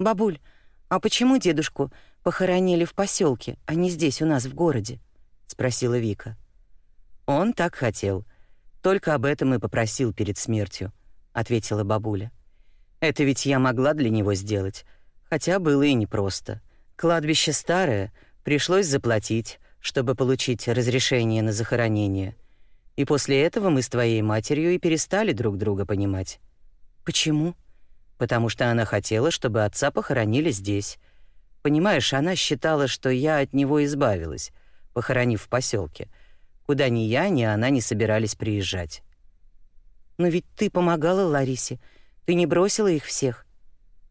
Бабуль, а почему дедушку похоронили в поселке, а не здесь у нас в городе? спросила Вика. Он так хотел. Только об этом и попросил перед смертью, ответила бабуля. Это ведь я могла для него сделать, хотя было и непросто. Кладбище старое, пришлось заплатить, чтобы получить разрешение на захоронение. И после этого мы с твоей матерью и перестали друг друга понимать. Почему? Потому что она хотела, чтобы отца похоронили здесь. Понимаешь, она считала, что я от него избавилась, похоронив в поселке, куда ни я, ни она не собирались приезжать. Но ведь ты помогала Ларисе, ты не бросила их всех?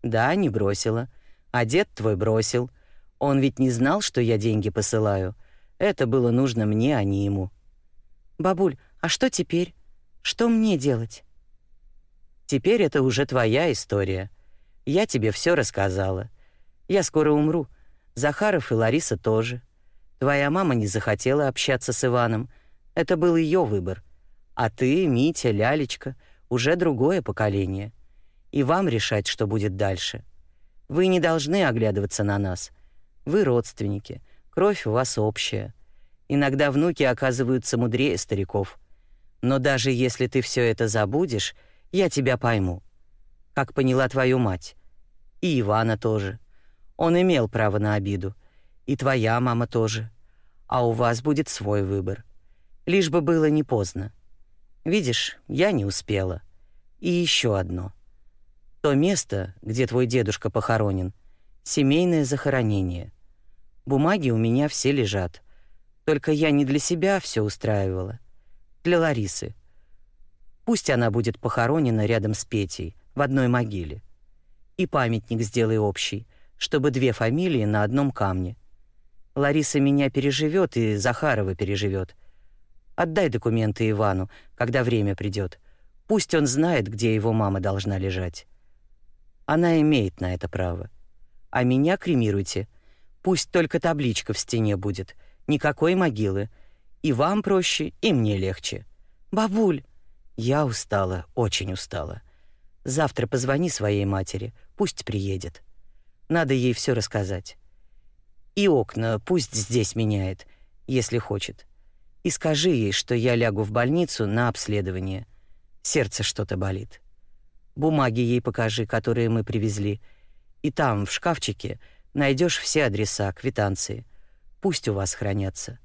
Да, не бросила. А дед твой бросил. Он ведь не знал, что я деньги посылаю. Это было нужно мне, а не ему. Бабуль, а что теперь? Что мне делать? Теперь это уже твоя история. Я тебе все рассказала. Я скоро умру. Захаров и Лариса тоже. Твоя мама не захотела общаться с Иваном. Это был ее выбор. А ты, Митя, Лялечка, уже другое поколение и вам решать, что будет дальше. Вы не должны оглядываться на нас. Вы родственники, кровь у вас общая. Иногда внуки оказываются мудрее стариков. Но даже если ты все это забудешь, я тебя пойму. Как поняла твою мать. И Ивана тоже. Он имел право на обиду. И твоя мама тоже. А у вас будет свой выбор. Лишь бы было не поздно. Видишь, я не успела. И еще одно — то место, где твой дедушка похоронен, семейное захоронение. Бумаги у меня все лежат. Только я не для себя все устраивала. Для Ларисы. Пусть она будет похоронена рядом с Петей, в одной могиле. И памятник сделай общий, чтобы две фамилии на одном камне. Лариса меня переживет и Захарова переживет. Отдай документы Ивану, когда время придет. Пусть он знает, где его мама должна лежать. Она имеет на это право. А меня кремируйте. Пусть только табличка в стене будет. Никакой могилы. И вам проще, и мне легче. Бабуль, я устала, очень устала. Завтра позвони своей матери, пусть приедет. Надо ей все рассказать. И окна пусть здесь меняет, если хочет. И скажи ей, что я лягу в больницу на обследование. Сердце что-то болит. Бумаги ей покажи, которые мы привезли. И там, в шкафчике, найдешь все адреса, квитанции. Пусть у вас хранятся.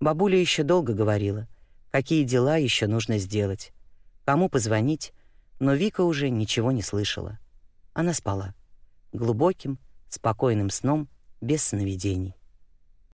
Бабуля еще долго говорила, какие дела еще нужно сделать, кому позвонить, но Вика уже ничего не слышала. Она спала глубоким, спокойным сном без сновидений.